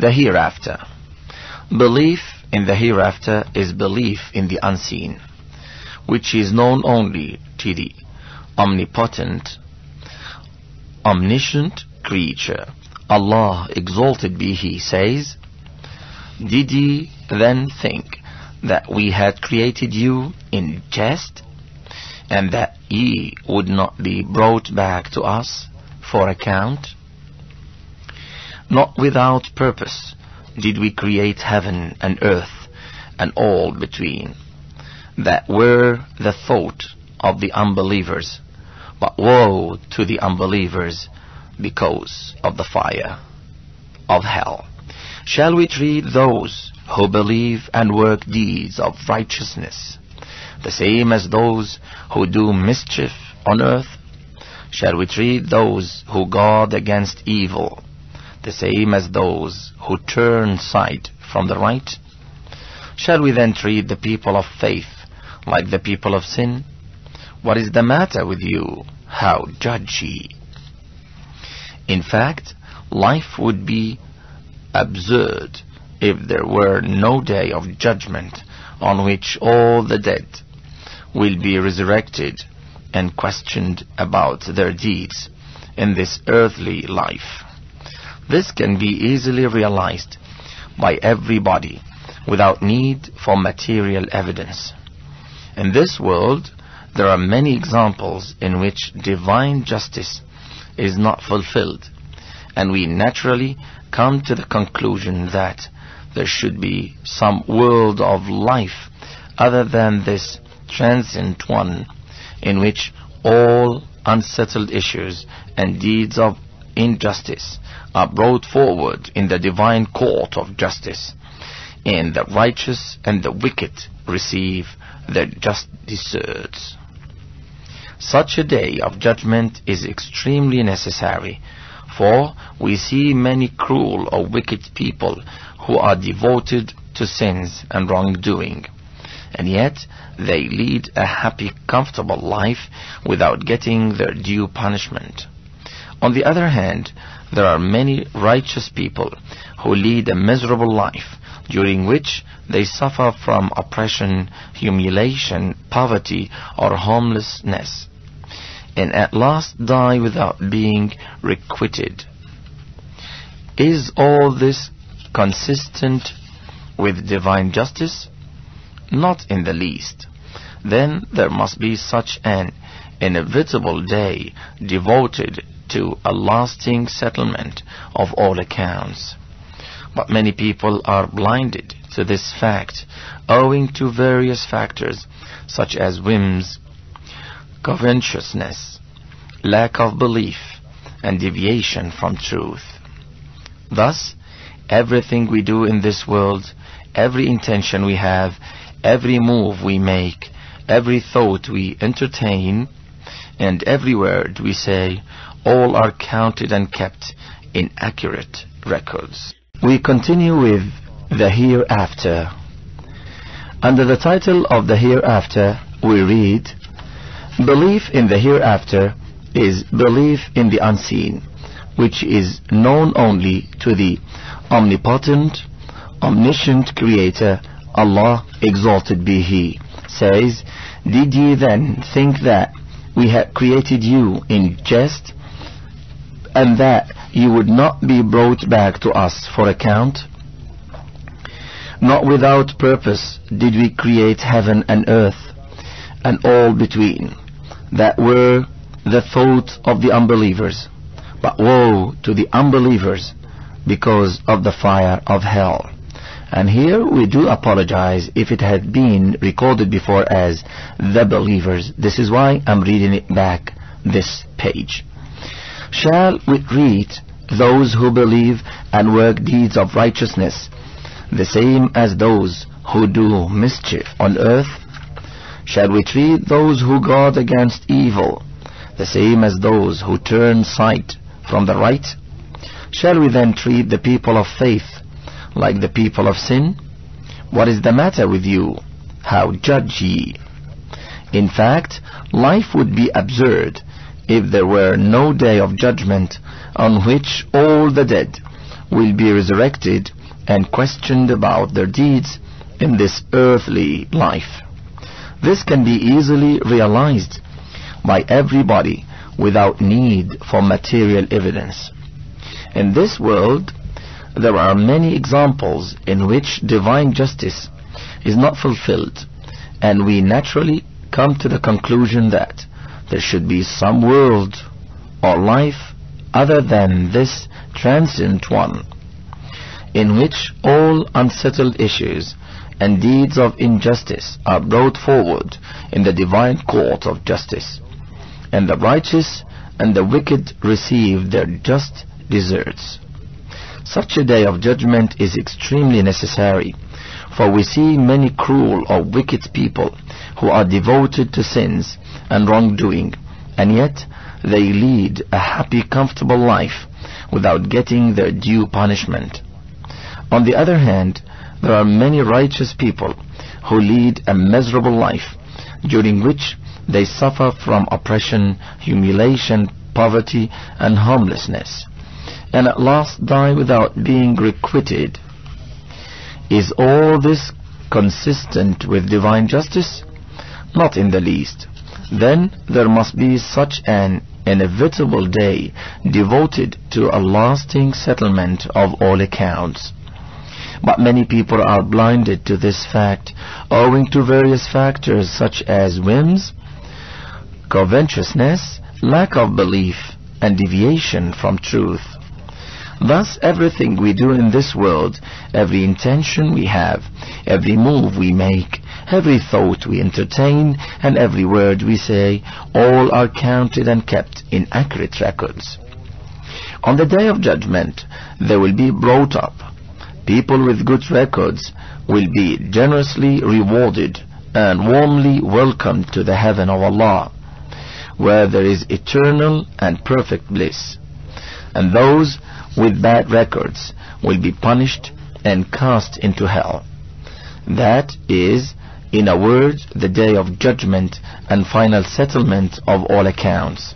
The hereafter. Belief in the hereafter is belief in the unseen, which is known only to the omnipotent, omniscient creature. Allah, exalted be He, says, Did ye then think that we had created you in jest, and that ye would not be brought back to us for account? Not without purpose did we create heaven and earth and all between, that were the thought of the unbelievers, but woe to the unbelievers because of the fire of hell. Shall we treat those who believe and work deeds of righteousness the same as those who do mischief on earth? Shall we treat those who guard against evil the same as those who turn sight from the right? Shall we then treat the people of faith like the people of sin? What is the matter with you? How judge ye? In fact, life would be absurd if there were no day of judgment on which all the dead will be resurrected and questioned about their deeds in this earthly life. This can be easily realized by everybody without need for material evidence. In this world, there are many examples in which divine justice is not fulfilled, and we naturally come to the conclusion that there should be some world of life other than this transient one in which all unsettled issues and deeds of injustice are brought forward in the divine court of justice, and the righteous and the wicked receive their just deserts. Such a day of judgment is extremely necessary, for we see many cruel or wicked people who are devoted to sins and wrongdoing, and yet they lead a happy, comfortable life without getting their due punishment. On the other hand, there are many righteous people who lead a miserable life, during which they suffer from oppression, humiliation, poverty, or homelessness, and at last die without being requited. Is all this consistent with divine justice? Not in the least. Then there must be such an inevitable day devoted to a lasting settlement of all accounts. But many people are blinded to this fact owing to various factors such as whims, covetousness, lack of belief, and deviation from truth. Thus, everything we do in this world, every intention we have, every move we make, every thought we entertain, and every word we say, all are counted and kept in accurate records. We continue with the hereafter. Under the title of the hereafter, we read, Belief in the hereafter is belief in the unseen, which is known only to the omnipotent, omniscient Creator, Allah exalted be He, says, Did ye then think that we had created you in jest, and that you would not be brought back to us for account? Not without purpose did we create heaven and earth, and all between, that were the thought of the unbelievers. But woe to the unbelievers because of the fire of hell. And here we do apologize if it had been recorded before as the believers. This is why I'm reading it back this page. Shall we treat those who believe and work deeds of righteousness the same as those who do mischief on earth? Shall we treat those who guard against evil the same as those who turn sight from the right? Shall we then treat the people of faith like the people of sin? What is the matter with you? How judge ye? In fact, life would be absurd if there were no day of judgment on which all the dead will be resurrected and questioned about their deeds in this earthly life. This can be easily realized by everybody without need for material evidence. In this world, there are many examples in which divine justice is not fulfilled, and we naturally come to the conclusion that there should be some world or life other than this transient one, in which all unsettled issues and deeds of injustice are brought forward in the divine court of justice, and the righteous and the wicked receive their just deserts. Such a day of judgment is extremely necessary, for we see many cruel or wicked people who are devoted to sins and wrongdoing, and yet they lead a happy, comfortable life without getting their due punishment. On the other hand, there are many righteous people who lead a miserable life, during which they suffer from oppression, humiliation, poverty, and homelessness, and at last die without being requited. Is all this consistent with divine justice? Not in the least. Then there must be such an inevitable day devoted to a lasting settlement of all accounts. But many people are blinded to this fact owing to various factors such as whims, covetousness, lack of belief, and deviation from truth. Thus, everything we do in this world, every intention we have, every move we make, every thought we entertain, and every word we say, all are counted and kept in accurate records. On the day of judgment, they will be brought up people with good records will be generously rewarded and warmly welcomed to the heaven of Allah, where there is eternal and perfect bliss. And those with bad records will be punished and cast into hell. That is, in a word, the day of judgment and final settlement of all accounts.